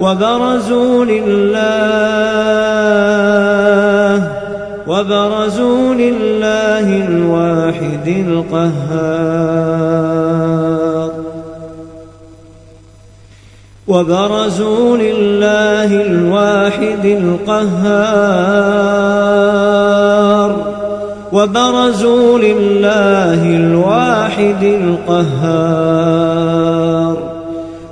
وبرزوا لله وبرزوا لله الواحد القهار. وبرزوا لله الواحد القهار. وبرزوا لله الواحد القهار.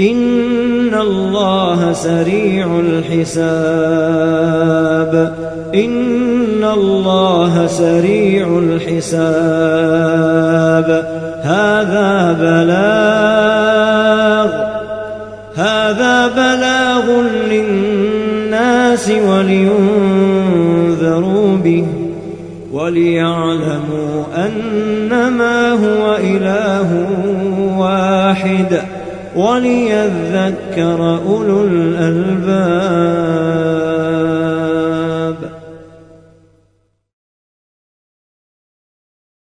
إن الله سريع الحساب إن الله سريع الحساب هذا بلاغ هذا بلاغ للناس ولينذروا به وليعلموا أنما هو إله واحد وليذكر أولو الألباب.